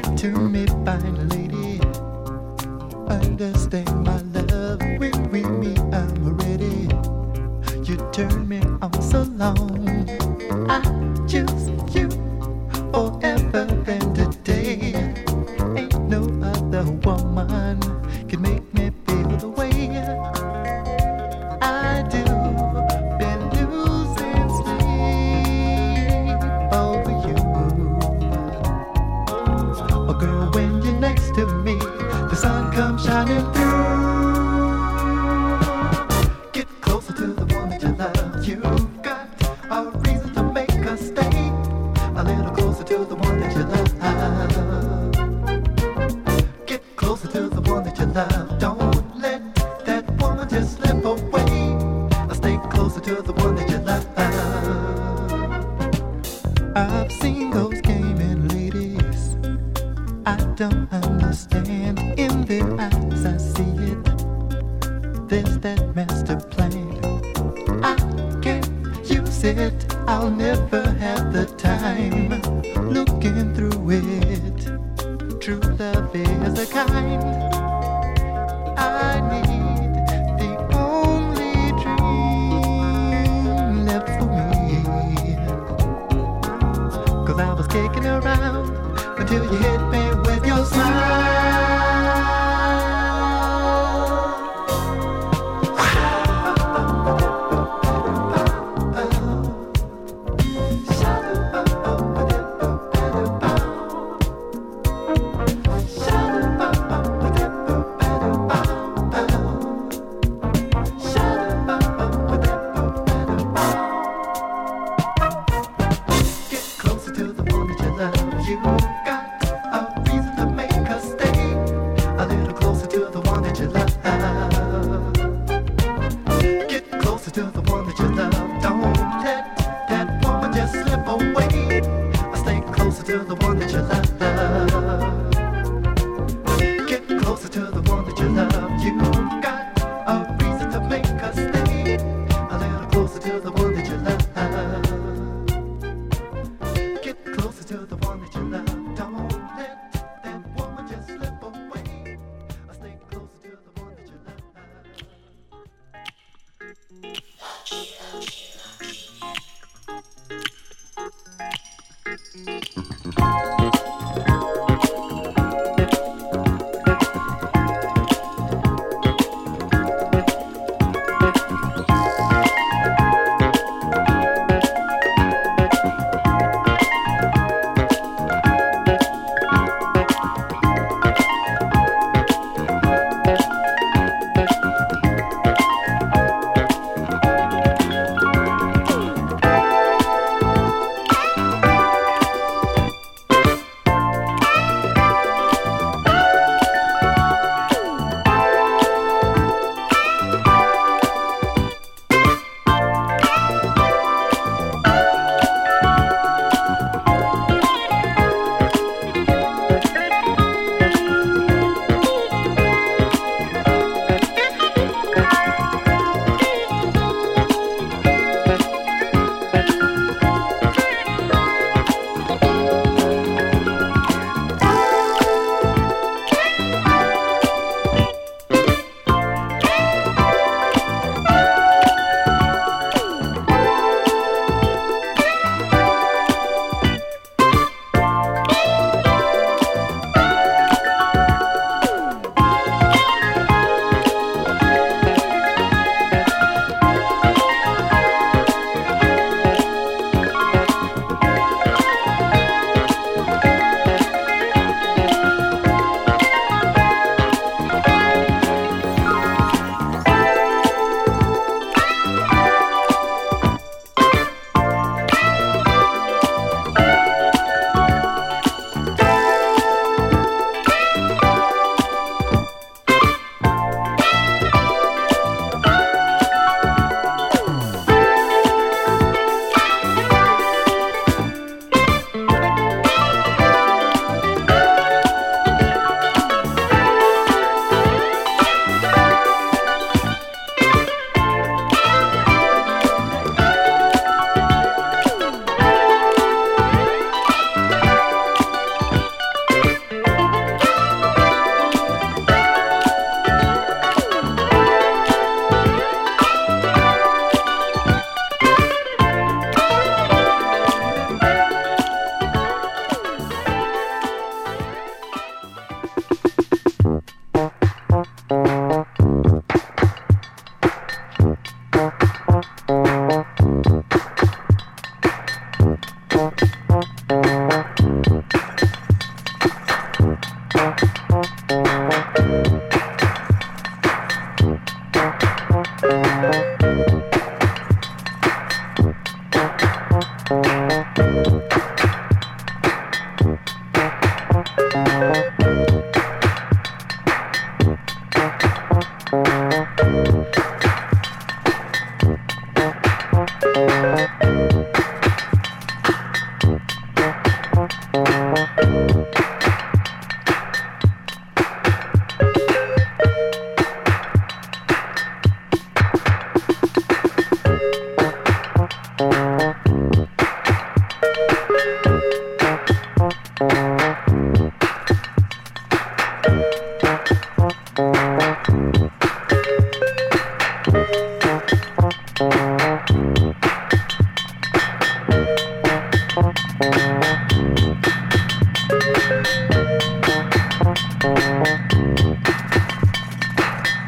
closer to the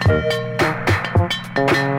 Música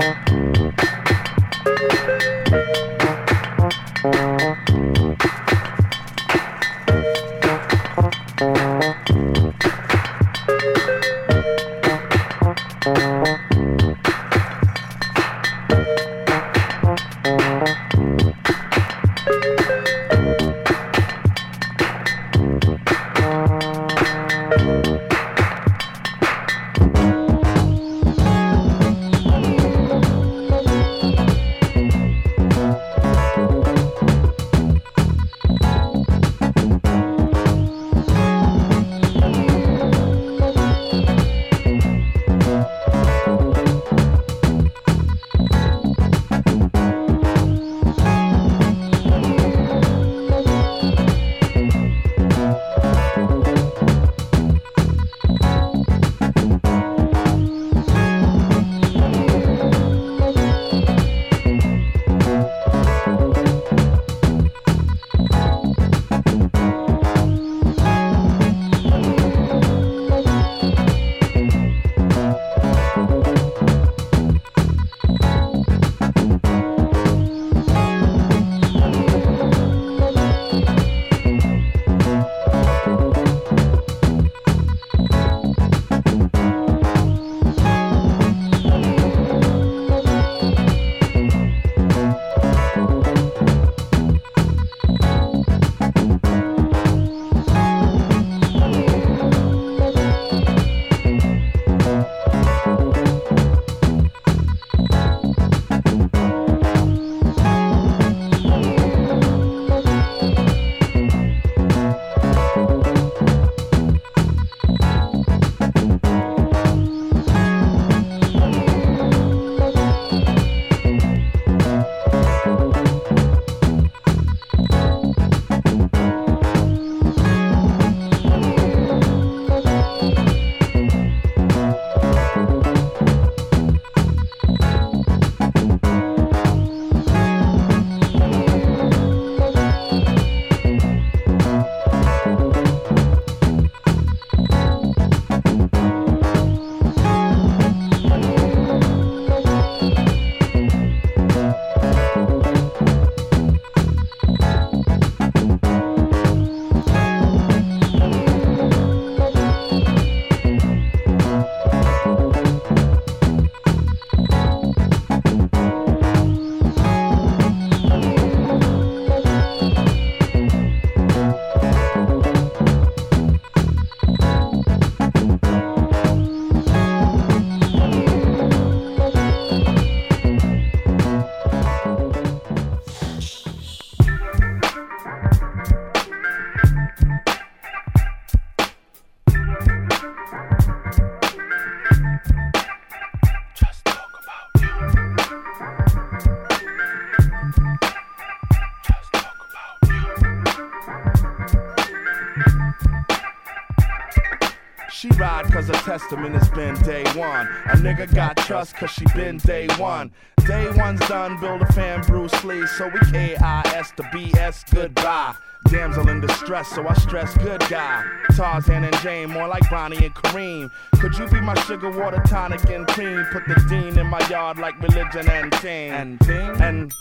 testament has been day one. A nigga got trust cause she been day one. Day one's done, build a fan Bruce Lee, so we K-I-S to B-S goodbye. Damsel in distress, so I stress good guy. Tarzan and Jane, more like Bonnie and Kareem. Could you be my sugar water tonic and cream? Put the dean in my yard like religion and ting. And ting? And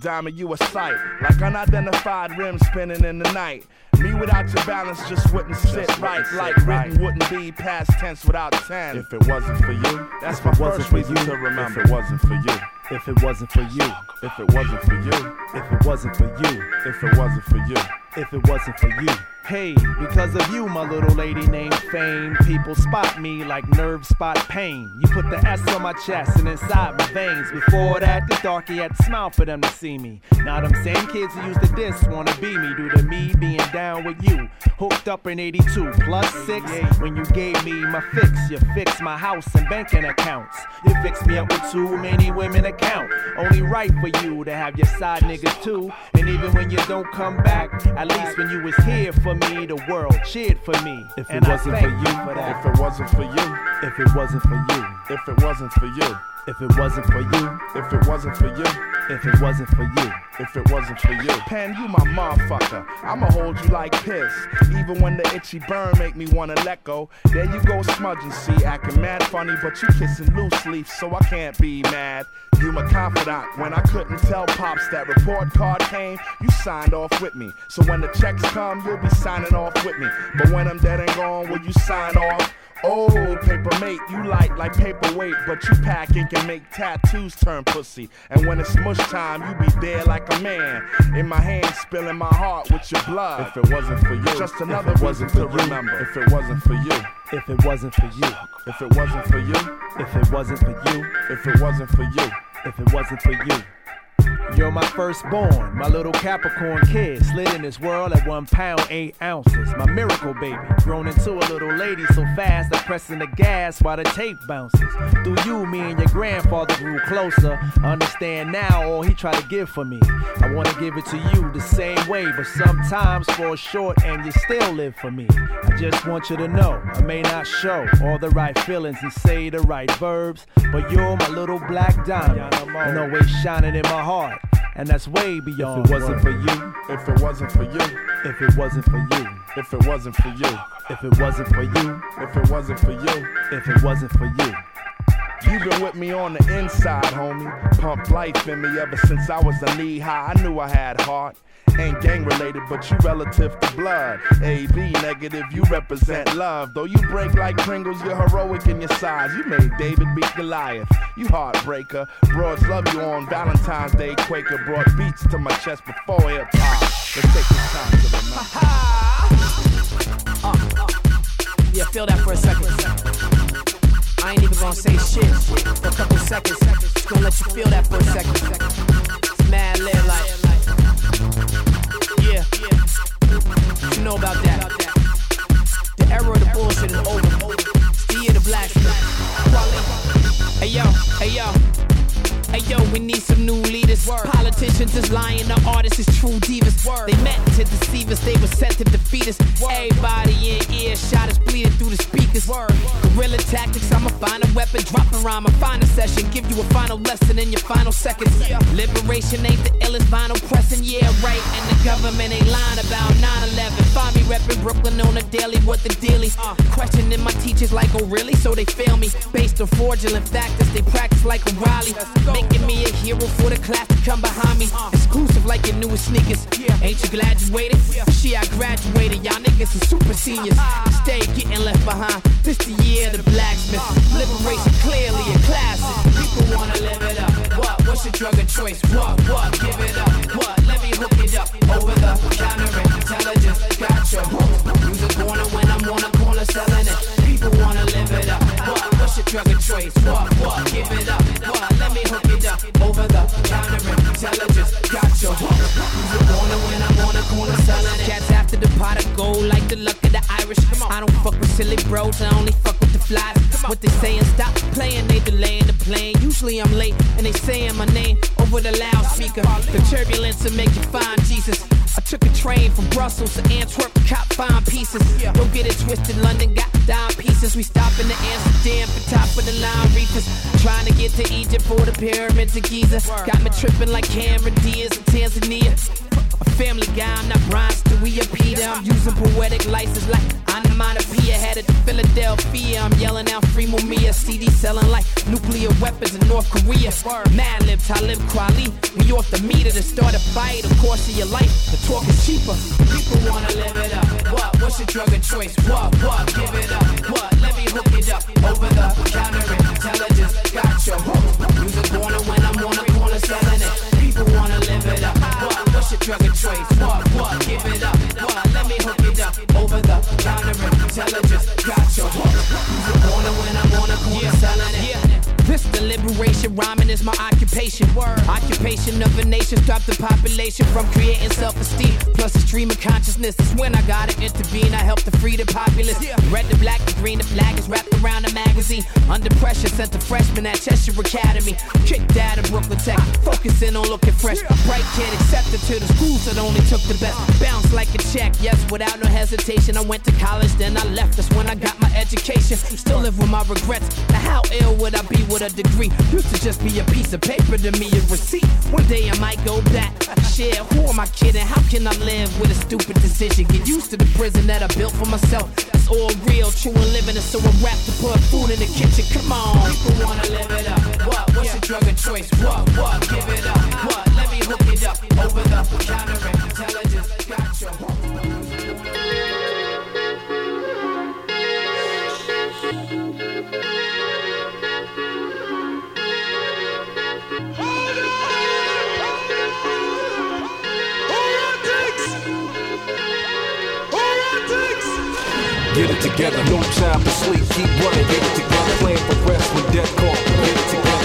Diamond, you a sight. Like unidentified rims spinning in the night. Me without your balance just wouldn't sit just right. Like written right. wouldn't be past tense without ten. If it wasn't for you, that's my first reason you, to remember. If it wasn't for you. If it wasn't for you. If it wasn't for you. If it wasn't for you. If it wasn't for you. If it wasn't for you. Hey, because of you, my little lady named Fame, people spot me like nerve spot pain. You put the S on my chest and inside my veins. Before that, the darky had to smile for them to see me. Now them same kids who used to diss wanna be me due to me being down with you. Hooked up in 82 plus 6 when you gave me my fix. You fixed my house and banking accounts. You fixed me up with too many women account. Only right for you to have your side niggas too. And even when you don't come back, at least when you was here for me me, the world cheered for me. If it wasn't for you, for if it wasn't for you, if it wasn't for you, if it wasn't for you, if it wasn't for you, if it wasn't for you, if it wasn't for you. if it wasn't for you. Pen, you my motherfucker. I'ma hold you like piss. Even when the itchy burn make me wanna let go. There you go, smudging, see, acting mad funny, but you kissing loose leaf, so I can't be mad. You my confidant. When I couldn't tell pops that report card came, you signed off with me. So when the checks come, you'll be signing off with me. But when I'm dead and gone, will you sign off? Oh, paper mate, you like like paperweight, but you pack ink can make tattoos turn pussy. And when it's mush time, you be there like a man. In my hand, spilling my heart with your blood. If it wasn't for you, just another reason to remember. If it wasn't for you, if it wasn't for you, if it wasn't for you, if it wasn't for you, if it wasn't for you, if it wasn't for you. You're my firstborn, my little Capricorn kid. Slid in this world at one pound, eight ounces. My miracle baby, grown into a little lady so fast, I'm pressing the gas while the tape bounces. Through you, me and your grandfather grew closer. Understand now all he tried to give for me. I wanna give it to you the same way, but sometimes fall short and you still live for me. I just want you to know I may not show all the right feelings and say the right verbs, but you're my little black diamond and always shining in my heart and that's way beyond. If it wasn't for you, if it wasn't for you, if it wasn't for you, if it wasn't for you, if it wasn't for you, if it wasn't for you, if it wasn't for you. You've been with me on the inside, homie. Pumped life in me ever since I was a knee high. I knew I had heart. Ain't gang related, but you relative to blood. AB negative, you represent love. Though you break like Pringles, you're heroic in your size. You made David beat Goliath. You heartbreaker. Broads love you on Valentine's Day. Quaker brought beats to my chest before hip hop. Let's take this time to remember. uh, uh. Yeah, feel that for a second. I ain't even gonna say shit for a couple seconds. Just gonna let you feel that for a second. It's mad lit like. Yeah, you know about that. The era of the bullshit is over. It's the year of the blacksmith. Hey yo, hey yo. Hey yo, we need some new leaders. Word. Politicians is lying, the artists is true divas. Word. They meant to deceive us, they were sent to defeat us. Word. Everybody in earshot is bleeding through the speakers. Word. Guerrilla tactics, I'ma find a weapon, drop a rhyme, a final session, give you a final lesson in your final seconds. Yeah. Liberation ain't the illest vinyl pressing, yeah, right. And the government ain't lying about 9-11. Find me reppin' Brooklyn on a daily, what the dealie? Uh. Questioning my teachers like, oh really? So they fail me. Based on fraudulent factors, they practice like a O'Reilly making me a hero for the class to come behind me. Exclusive like your newest sneakers. Ain't you glad you waited? She, I graduated. Y'all niggas are super seniors. Stay getting left behind. This the year of the blacksmith. Liberation clearly a classic. People wanna live it up. What? What's your drug of choice? What? What? Give it up. What? Let me hook it up. Over the counter intelligence. Got your bros. I only fuck with the flies. What they saying? Stop playing. They delaying the plane. Usually I'm late and they saying my name over the loudspeaker. The turbulence will make you find Jesus. I took a train from Brussels to Antwerp, cop fine pieces. Don't get it twisted, London got dime pieces. We stop in the Amsterdam for top of the line reefers. Trying to get to Egypt for the pyramids of Giza. Got me tripping like Cameron Diaz in Tanzania. Family guy, I'm not Brian Stewie or Peter. I'm using poetic license like onomatopoeia. Headed to Philadelphia, I'm yelling out free Mumia. CD selling like nuclear weapons in North Korea. Madlib, Talib Kweli. We off the meter to start a fight. Of course, of your life, the talk is cheaper. People wanna live it up. What? What's your drug of choice? What? What? Give it up. What? Let me hook it up. Over the counter intelligence. Got your hook. Use a corner when I'm on a corner selling it. What's your drug of choice? What? What? Give it up. What? Let me hook it up. Over the counter intelligence. Got your hook. Use a corner when I'm on a corner selling it. Yeah. This the liberation, rhyming is my occupation. Word. Occupation of a nation, stop the population from creating self-esteem. Plus a stream of consciousness. That's when I gotta intervene. I help to free the populace. Red, the black, the green, the flag is wrapped around the magazine. Under pressure, sent the freshman at Cheshire Academy. Kicked out of Brooklyn Tech, focusing on looking fresh. Bright kid accepted to the schools that only took the best. Bounce like a check, yes, without no hesitation. I went to college, then I left. That's when I got my education. Still live with my regrets. Now how ill would I be with a degree? Used to just be a piece of paper to me, a receipt. One day I might go back. Shit, who am I kidding? How can I live with a stupid decision? Get used to the prison that I built for myself. It's all real, true and living, and so I'm rap to put food in the kitchen. Come on, people wanna live it up. What? What's your drug of choice? What? What? Give it up. What? Let me hook it up. Over the counter it together, no time for sleep, keep running, get it together. Plan for rest when death call, get it together.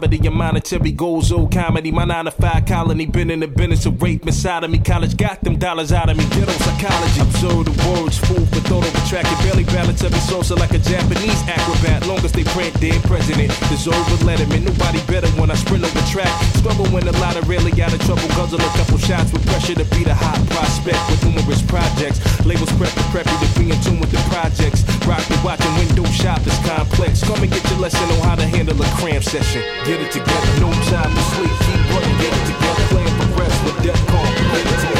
Poverty. Your monetary goals, old comedy. My nine to five colony. Been in the business of rape, me. College got them dollars out of me. Ghetto psychology. Observe the words, food for thought over track. It barely balance every salsa like a Japanese acrobat. Long as they print dead president. Deserve a letterman. Nobody better when I sprint over track. Struggle when a lot of really out of trouble. Guzzle a couple shots with pressure to be the hot prospect with numerous projects. Labels prep to prep you to be in tune with the projects. Rock the watch and window shop is complex. Come and get your lesson on how to handle a cram session. Get it together, no time to sleep. Keep running, get it together. Plan for rest with death call.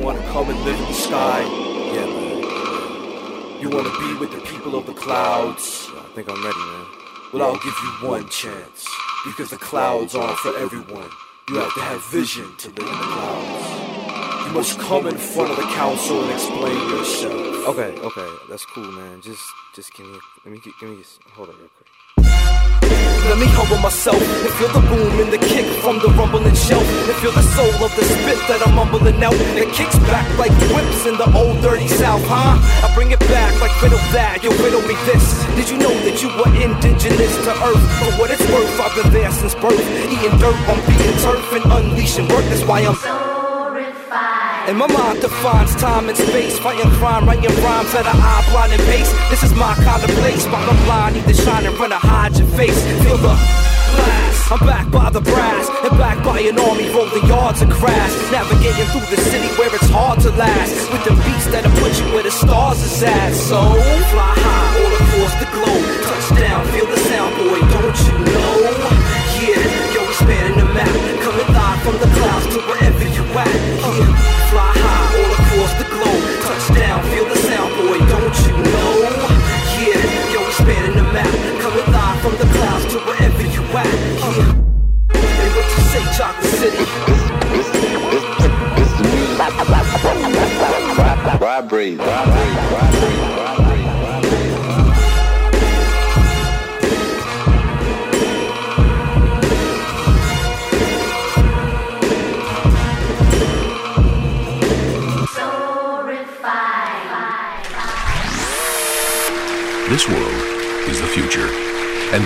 wanna come and live in the sky? Yeah, man. You wanna be with the people of the clouds? I think I'm ready, man. Well, I'll give you one chance. Because the clouds aren't for everyone. You have to have vision to live in the clouds. You must come in front of the council and explain yourself. Okay, okay, that's cool, man. Just, just give me, let me, give me, hold on real quick. Let me humble myself and feel the boom and the kick from the rumbling shelf and feel the soul of the spit that I'm mumbling out. It kicks back like whips in the old dirty south, huh? I bring it back like riddle that, you riddle me this. Did you know that you were indigenous to earth? For what it's worth, I've been there since birth. Eating dirt on beating turf and unleashing work. That's why I'm and my mind defines time and space, fighting crime, writing rhymes at an eye blind pace. This is my kind of place. Bottom line, need to shine and run to hide your face. Feel the blast. I'm back by the brass and back by an army rolling yards of crash. Navigating through the city where it's hard to last. With the beats that'll put you where the stars is at. So fly high all across the globe. Touchdown, feel the sound, boy, don't you know? Yeah, yo, we spanning the map. Coming live from the clouds to wherever you at. Yeah. Across the globe. Touchdown, feel the sound, boy, don't you know? Yeah, yo, we spanning the map. Coming live from the clouds to wherever you at. Yeah. Hey, what you say, Chocolate City? Vibrate, vibrate, vibrate, vibrate.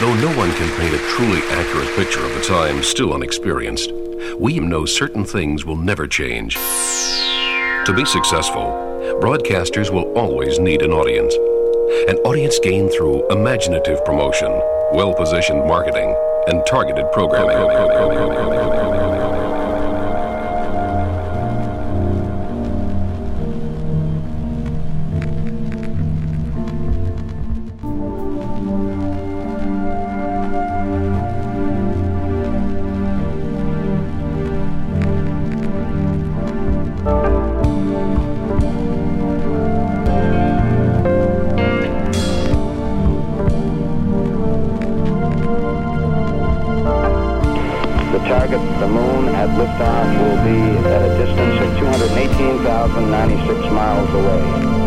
Though no one can paint a truly accurate picture of the time still unexperienced, we know certain things will never change. To be successful, broadcasters will always need an audience. An audience gained through imaginative promotion, well positioned marketing, and targeted programming. Target, the moon, at liftoff will be at a distance of 218,096 miles away.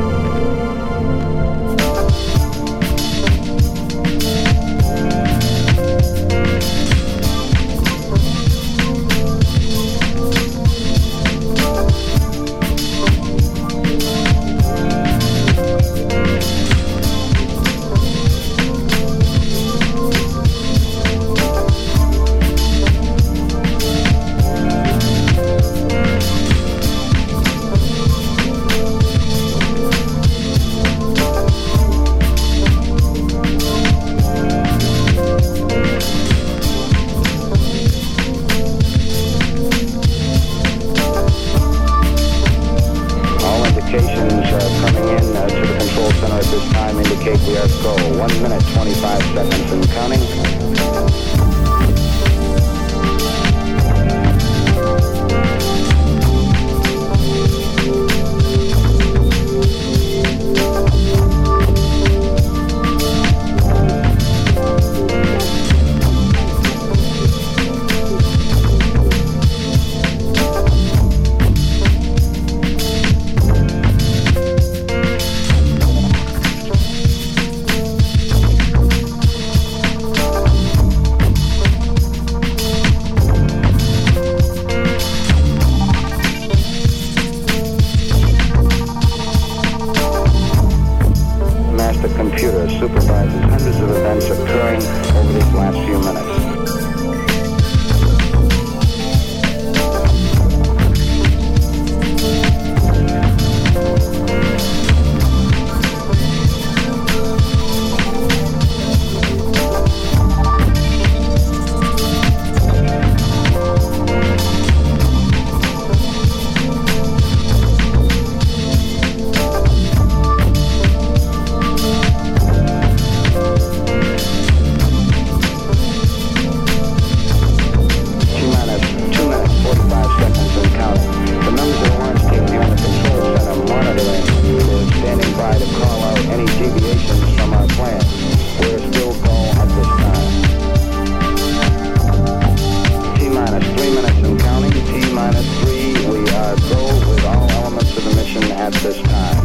At this time.